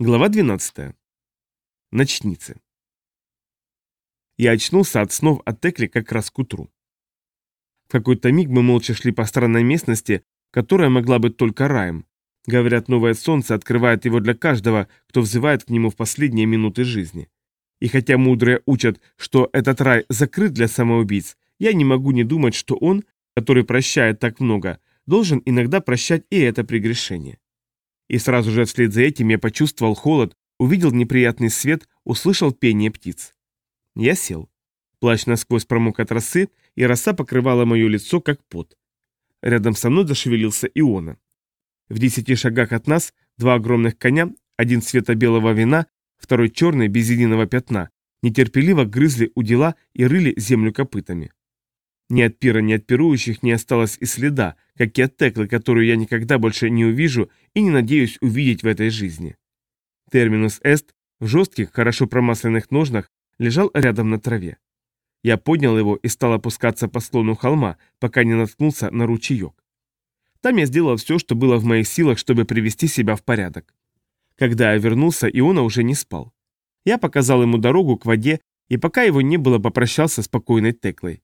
Глава 12. Ночницы. Я очнулся от снов от Текли как раз к утру. В какой-то миг мы молча шли по странной местности, которая могла быть только раем. Говорят, новое солнце открывает его для каждого, кто взывает к нему в последние минуты жизни. И хотя мудрые учат, что этот рай закрыт для самоубийц, я не могу не думать, что он, который прощает так много, должен иногда прощать и это прегрешение. И сразу же вслед за этим я почувствовал холод, увидел неприятный свет, услышал пение птиц. Я сел. Плащ насквозь промок от росы, и роса покрывала мое лицо, как пот. Рядом со мной зашевелился Иона. В десяти шагах от нас два огромных коня, один цвета белого вина, второй черный, без единого пятна, нетерпеливо грызли у дела и рыли землю копытами. Ни от пира, ни от пирующих не осталось и следа, как и от Теклы, которую я никогда больше не увижу и не надеюсь увидеть в этой жизни. Терминус эст в жестких, хорошо промасленных ножнах лежал рядом на траве. Я поднял его и стал опускаться по склону холма, пока не наткнулся на ручеек. Там я сделал все, что было в моих силах, чтобы привести себя в порядок. Когда я вернулся, Иона уже не спал. Я показал ему дорогу к воде, и пока его не было, попрощался с покойной Теклой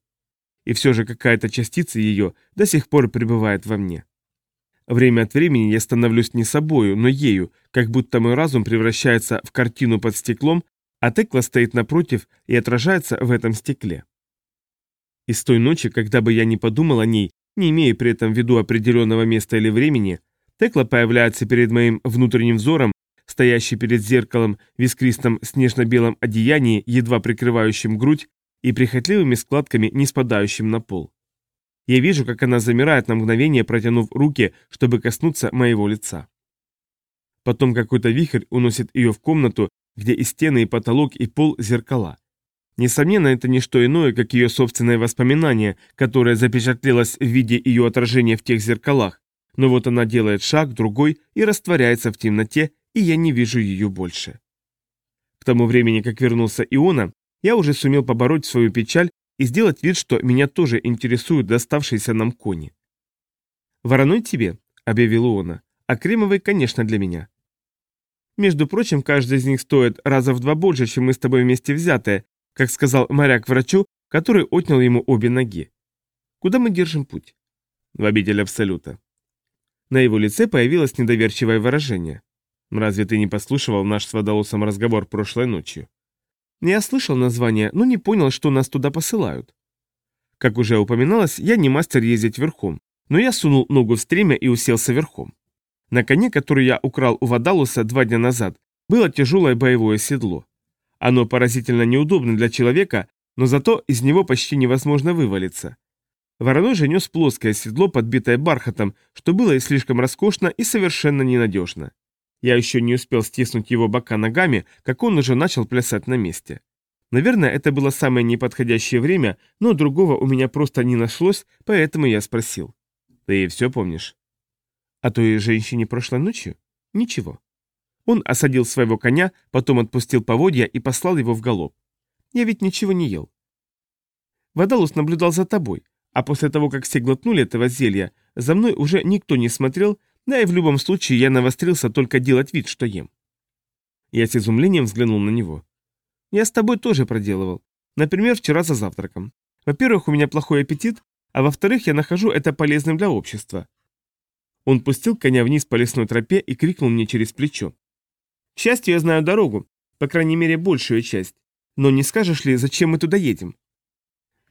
и все же какая-то частица ее до сих пор пребывает во мне. Время от времени я становлюсь не собою, но ею, как будто мой разум превращается в картину под стеклом, а Текла стоит напротив и отражается в этом стекле. И с той ночи, когда бы я не подумал о ней, не имея при этом в виду определенного места или времени, Текла появляется перед моим внутренним взором, стоящий перед зеркалом в искристом снежно-белом одеянии, едва прикрывающим грудь, и прихотливыми складками, не спадающим на пол. Я вижу, как она замирает на мгновение, протянув руки, чтобы коснуться моего лица. Потом какой-то вихрь уносит ее в комнату, где и стены, и потолок, и пол зеркала. Несомненно, это не что иное, как ее собственное воспоминание, которое запечатлелось в виде ее отражения в тех зеркалах, но вот она делает шаг, другой и растворяется в темноте, и я не вижу ее больше. К тому времени, как вернулся Иона, я уже сумел побороть свою печаль и сделать вид, что меня тоже интересуют доставшиеся нам кони. «Вороной тебе», — объявил Иона, — «а кремовый, конечно, для меня». Между прочим, каждый из них стоит раза в два больше, чем мы с тобой вместе взятые, как сказал моряк врачу, который отнял ему обе ноги. Куда мы держим путь? В обитель Абсолюта. На его лице появилось недоверчивое выражение. Разве ты не послушивал наш с водолосом разговор прошлой ночью? Я слышал название, но не понял, что нас туда посылают. Как уже упоминалось, я не мастер ездить верхом, но я сунул ногу в стремя и уселся верхом. На коне, который я украл у Вадалуса два дня назад, было тяжелое боевое седло. Оно поразительно неудобно для человека, но зато из него почти невозможно вывалиться. Вороной же нес плоское седло, подбитое бархатом, что было и слишком роскошно, и совершенно ненадежно. Я еще не успел стиснуть его бока ногами, как он уже начал плясать на месте. Наверное, это было самое неподходящее время, но другого у меня просто не нашлось, поэтому я спросил. «Ты все помнишь?» «А той женщине прошлой ночью?» «Ничего». Он осадил своего коня, потом отпустил поводья и послал его в галоп. «Я ведь ничего не ел». Водолус наблюдал за тобой, а после того, как все глотнули этого зелья, за мной уже никто не смотрел, да и в любом случае я навострился только делать вид, что ем. Я с изумлением взглянул на него. Я с тобой тоже проделывал. Например, вчера за завтраком. Во-первых, у меня плохой аппетит, а во-вторых, я нахожу это полезным для общества. Он пустил коня вниз по лесной тропе и крикнул мне через плечо. К счастью, я знаю дорогу, по крайней мере, большую часть. Но не скажешь ли, зачем мы туда едем?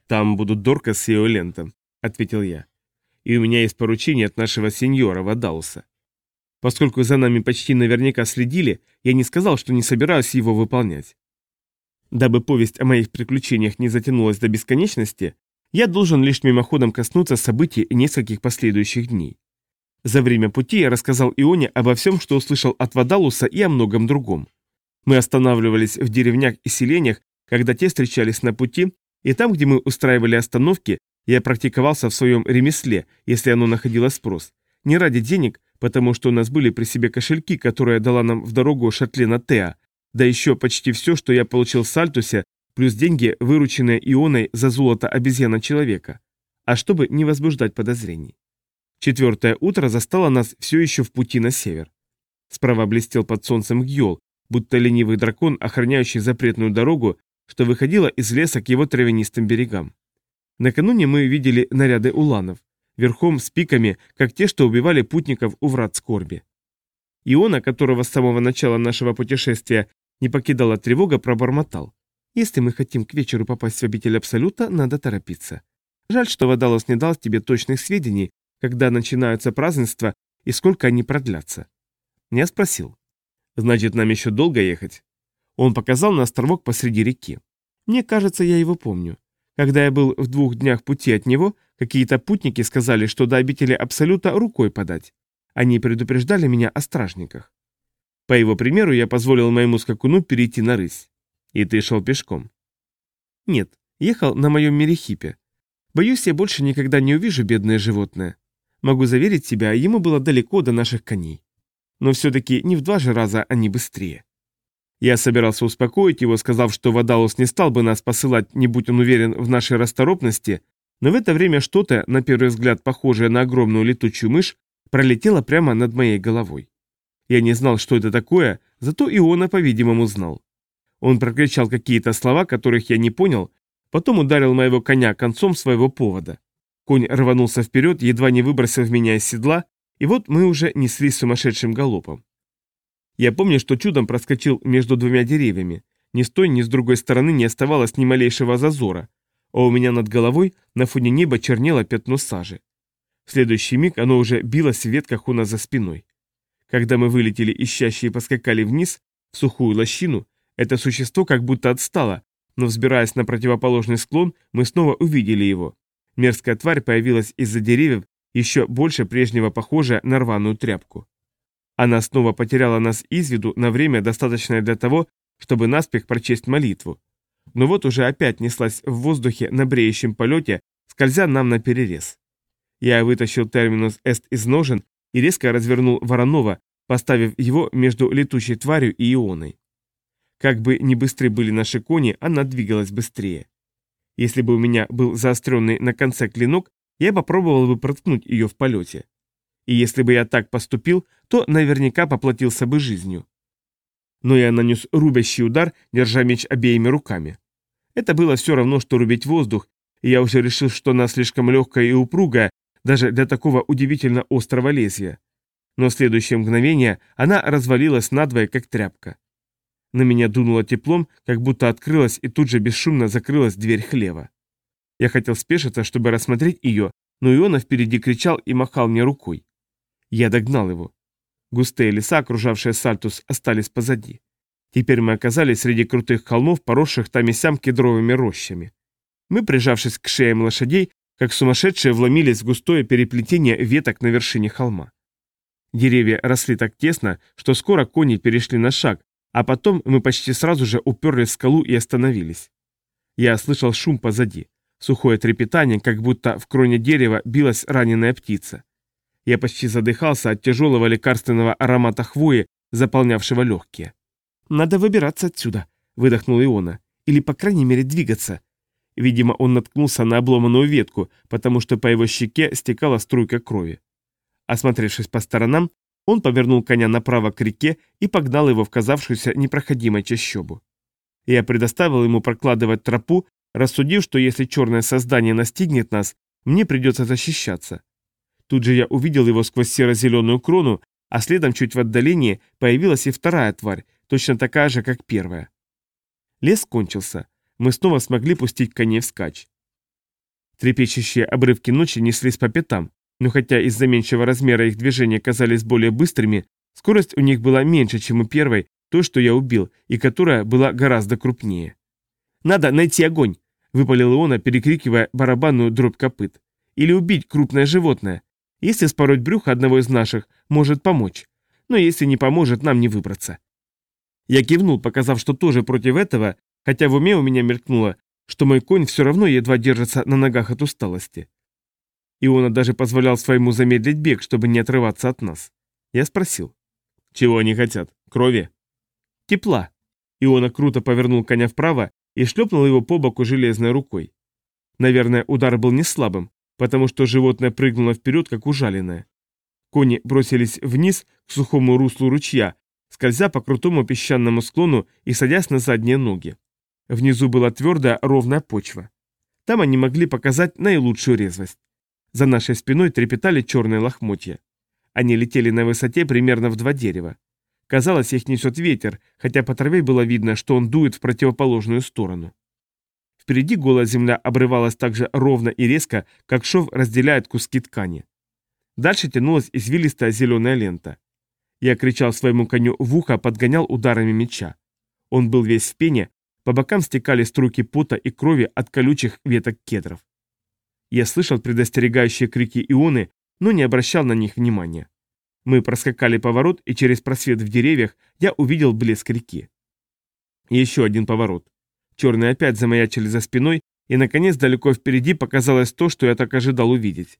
Там будут Доркас и Иолента, ответил я и у меня есть поручение от нашего сеньора Вадауса. Поскольку за нами почти наверняка следили, я не сказал, что не собираюсь его выполнять. Дабы повесть о моих приключениях не затянулась до бесконечности, я должен лишь мимоходом коснуться событий нескольких последующих дней. За время пути я рассказал Ионе обо всем, что услышал от Вадалуса и о многом другом. Мы останавливались в деревнях и селениях, когда те встречались на пути, и там, где мы устраивали остановки, я практиковался в своем ремесле, если оно находило спрос. Не ради денег, потому что у нас были при себе кошельки, которые дала нам в дорогу Шатлена Теа, да еще почти все, что я получил в Сальтусе, плюс деньги, вырученные Ионой за золото обезьяна человека. А чтобы не возбуждать подозрений. Четвертое утро застало нас все еще в пути на север. Справа блестел под солнцем гьол, будто ленивый дракон, охраняющий запретную дорогу, что выходила из леса к его травянистым берегам. Накануне мы видели наряды уланов, верхом с пиками, как те, что убивали путников у врат скорби. Иона, которого с самого начала нашего путешествия не покидала тревога, пробормотал. «Если мы хотим к вечеру попасть в обитель Абсолюта, надо торопиться. Жаль, что Водалос не дал тебе точных сведений, когда начинаются празднества и сколько они продлятся». Я спросил. «Значит, нам еще долго ехать?» Он показал на островок посреди реки. Мне кажется, я его помню. Когда я был в двух днях пути от него, какие-то путники сказали, что до обители Абсолюта рукой подать. Они предупреждали меня о стражниках. По его примеру, я позволил моему скакуну перейти на рысь. И ты шел пешком? Нет, ехал на моем мерехипе. Боюсь, я больше никогда не увижу бедное животное. Могу заверить тебя, ему было далеко до наших коней. Но все-таки не в два же раза они быстрее. Я собирался успокоить его, сказав, что Вадалус не стал бы нас посылать, не будь он уверен в нашей расторопности, но в это время что-то, на первый взгляд похожее на огромную летучую мышь, пролетело прямо над моей головой. Я не знал, что это такое, зато Иона, по-видимому, знал. Он прокричал какие-то слова, которых я не понял, потом ударил моего коня концом своего повода. Конь рванулся вперед, едва не выбросив меня из седла, и вот мы уже неслись сумасшедшим галопом. Я помню, что чудом проскочил между двумя деревьями. Ни с той, ни с другой стороны не оставалось ни малейшего зазора, а у меня над головой на фоне неба чернело пятно сажи. В следующий миг оно уже билось в ветках у нас за спиной. Когда мы вылетели из чащи и поскакали вниз, в сухую лощину, это существо как будто отстало, но взбираясь на противоположный склон, мы снова увидели его. Мерзкая тварь появилась из-за деревьев, еще больше прежнего похожая на рваную тряпку. Она снова потеряла нас из виду на время, достаточное для того, чтобы наспех прочесть молитву. Но вот уже опять неслась в воздухе на бреющем полете, скользя нам на перерез. Я вытащил терминус эст из ножен и резко развернул Воронова, поставив его между летучей тварью и ионой. Как бы ни быстры были наши кони, она двигалась быстрее. Если бы у меня был заостренный на конце клинок, я попробовал бы проткнуть ее в полете. И если бы я так поступил, то наверняка поплатился бы жизнью. Но я нанес рубящий удар, держа меч обеими руками. Это было все равно, что рубить воздух, и я уже решил, что она слишком легкая и упругая, даже для такого удивительно острого лезвия. Но в следующее мгновение она развалилась надвое, как тряпка. На меня дунуло теплом, как будто открылась и тут же бесшумно закрылась дверь хлева. Я хотел спешиться, чтобы рассмотреть ее, но Иона впереди кричал и махал мне рукой. Я догнал его. Густые леса, окружавшие Сальтус, остались позади. Теперь мы оказались среди крутых холмов, поросших там и сям кедровыми рощами. Мы, прижавшись к шеям лошадей, как сумасшедшие вломились в густое переплетение веток на вершине холма. Деревья росли так тесно, что скоро кони перешли на шаг, а потом мы почти сразу же уперлись в скалу и остановились. Я слышал шум позади, сухое трепетание, как будто в кроне дерева билась раненая птица. Я почти задыхался от тяжелого лекарственного аромата хвои, заполнявшего легкие. «Надо выбираться отсюда», — выдохнул Иона. «Или, по крайней мере, двигаться. Видимо, он наткнулся на обломанную ветку, потому что по его щеке стекала струйка крови. Осмотревшись по сторонам, он повернул коня направо к реке и погнал его в казавшуюся непроходимой чащобу. Я предоставил ему прокладывать тропу, рассудив, что если черное создание настигнет нас, мне придется защищаться. Тут же я увидел его сквозь серо-зеленую крону, а следом чуть в отдалении появилась и вторая тварь, точно такая же, как первая. Лес кончился мы снова смогли пустить коней вскачь. Трепещущие обрывки ночи неслись по пятам, но хотя из-за меньшего размера их движения казались более быстрыми, скорость у них была меньше, чем у первой, той, что я убил, и которая была гораздо крупнее. «Надо найти огонь!» – выпалил Иона, перекрикивая барабанную дробь копыт. «Или убить крупное животное. Если спороть брюхо одного из наших, может помочь. Но если не поможет, нам не выбраться». Я кивнул, показав, что тоже против этого, хотя в уме у меня мелькнуло, что мой конь все равно едва держится на ногах от усталости. Иона даже позволял своему замедлить бег, чтобы не отрываться от нас. Я спросил. «Чего они хотят? Крови?» «Тепла». Иона круто повернул коня вправо и шлепнул его по боку железной рукой. Наверное, удар был не слабым, потому что животное прыгнуло вперед, как ужаленное. Кони бросились вниз к сухому руслу ручья, скользя по крутому песчаному склону и садясь на задние ноги. Внизу была твердая, ровная почва. Там они могли показать наилучшую резвость. За нашей спиной трепетали черные лохмотья. Они летели на высоте примерно в два дерева. Казалось, их несет ветер, хотя по траве было видно, что он дует в противоположную сторону. Впереди голая земля обрывалась так же ровно и резко, как шов разделяет куски ткани. Дальше тянулась извилистая зеленая лента. Я кричал своему коню в ухо, подгонял ударами меча. Он был весь в пене, по бокам стекали струйки пота и крови от колючих веток кедров. Я слышал предостерегающие крики Ионы, но не обращал на них внимания. Мы проскакали поворот, и через просвет в деревьях я увидел блеск реки. Еще один поворот. Черные опять замаячили за спиной, и, наконец, далеко впереди показалось то, что я так ожидал увидеть.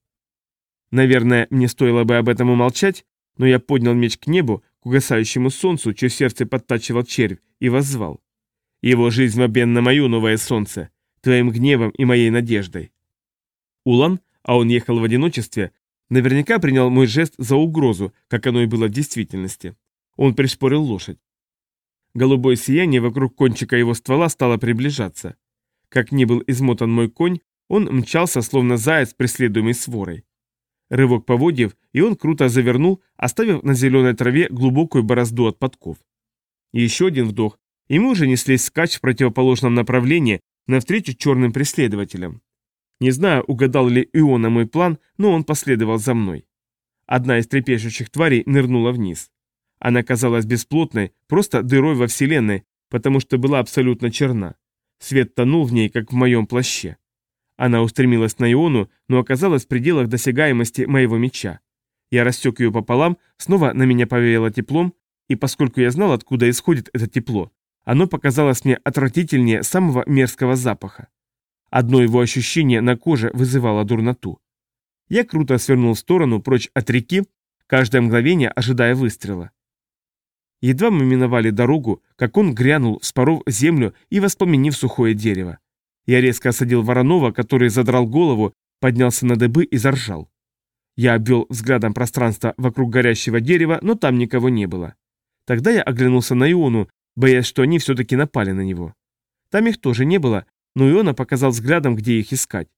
Наверное, мне стоило бы об этом умолчать, но я поднял меч к небу, к угасающему солнцу, чье сердце подтачивал червь, и воззвал. Его жизнь в обмен на мою новое солнце, твоим гневом и моей надеждой. Улан, а он ехал в одиночестве, наверняка принял мой жест за угрозу, как оно и было в действительности. Он пришпорил лошадь. Голубое сияние вокруг кончика его ствола стало приближаться. Как ни был измотан мой конь, он мчался, словно заяц, преследуемый сворой. Рывок поводьев, и он круто завернул, оставив на зеленой траве глубокую борозду от подков. Еще один вдох, и мы уже неслись скач в противоположном направлении навстречу черным преследователям. Не знаю, угадал ли Иона мой план, но он последовал за мной. Одна из трепещущих тварей нырнула вниз. Она казалась бесплотной, просто дырой во вселенной, потому что была абсолютно черна. Свет тонул в ней, как в моем плаще. Она устремилась на Иону, но оказалась в пределах досягаемости моего меча. Я рассек ее пополам, снова на меня повеяло теплом, и поскольку я знал, откуда исходит это тепло, оно показалось мне отвратительнее самого мерзкого запаха. Одно его ощущение на коже вызывало дурноту. Я круто свернул в сторону, прочь от реки, каждое мгновение ожидая выстрела. Едва мы миновали дорогу, как он грянул, вспоров землю и воспламенив сухое дерево. Я резко осадил Воронова, который задрал голову, поднялся на дыбы и заржал. Я обвел взглядом пространство вокруг горящего дерева, но там никого не было. Тогда я оглянулся на Иону, боясь, что они все-таки напали на него. Там их тоже не было, но Иона показал взглядом, где их искать.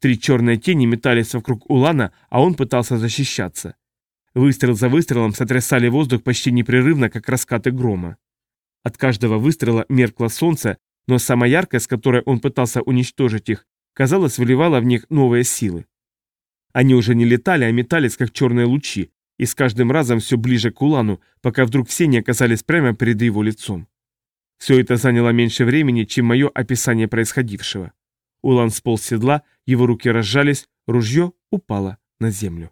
Три черные тени метались вокруг Улана, а он пытался защищаться. Выстрел за выстрелом сотрясали воздух почти непрерывно, как раскаты грома. От каждого выстрела меркло солнце, но самая яркая, с которой он пытался уничтожить их, казалось, выливала в них новые силы. Они уже не летали, а метались, как черные лучи, и с каждым разом все ближе к Улану, пока вдруг все не оказались прямо перед его лицом. Все это заняло меньше времени, чем мое описание происходившего. Улан сполз с седла, его руки разжались, ружье упало на землю.